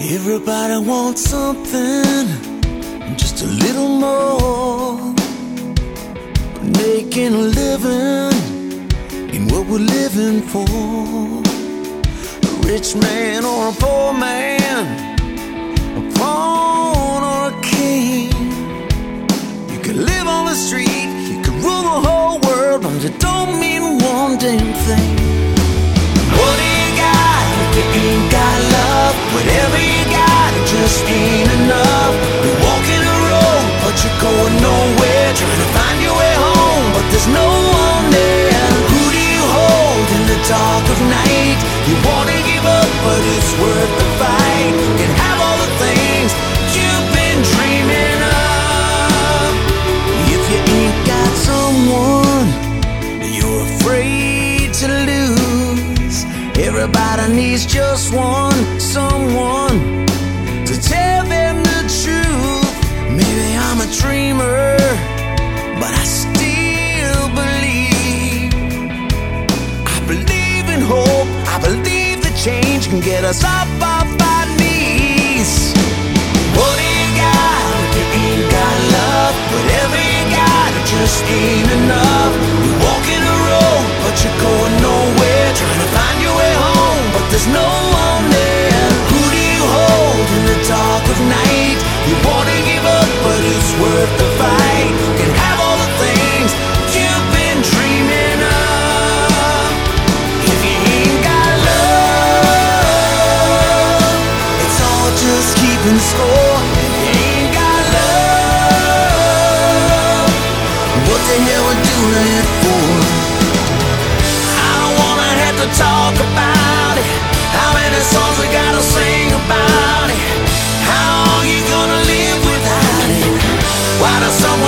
Everybody wants something, just a little more. Making a living in what we're living for. A rich man or a poor man, a pawn or a king. You can live on the street, you can rule the whole world, but it don't mean one damn thing. What ain't got love? Whatever you got, it just ain't enough. You're walking road, but you're going nowhere. Trying to find your way home, but there's no one there. Who do you hold in the dark of night? You wanna give up, but it's worth Everybody needs just one, someone to tell them the truth. Maybe I'm a dreamer, but I still believe. I believe in hope, I believe that change can get us up off our knees. What do you got if you ain't got love? Whatever you got, it just ain't enough. No one there. Who do you hold in the dark of night? You wanna give up, but it's worth the fight. You can have all the things you've been dreaming of. If you ain't got love, it's all just keeping score. If you ain't got love, what the hell we doing it for? I don't wanna have to talk about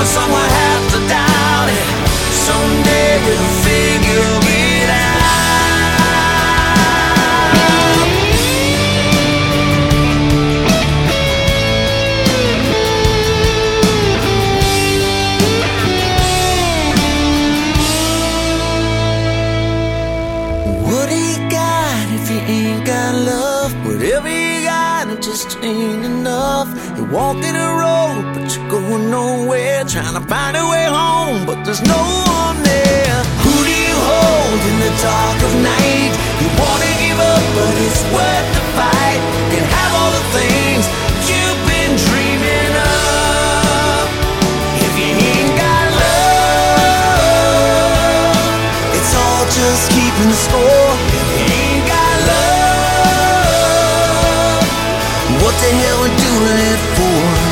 someone have to doubt it? Someday we'll figure it out. What got if ain't got love? Whatever got, it just ain't enough. Walking a road, but going nowhere. Trying to find a way home, but there's no one there. Who do you hold in the dark of night? You wanna give up, but it's worth the fight. Can have all the things you've been dreaming of. If you ain't got love, it's all just keeping score. If you ain't got love, what the hell we doing it for?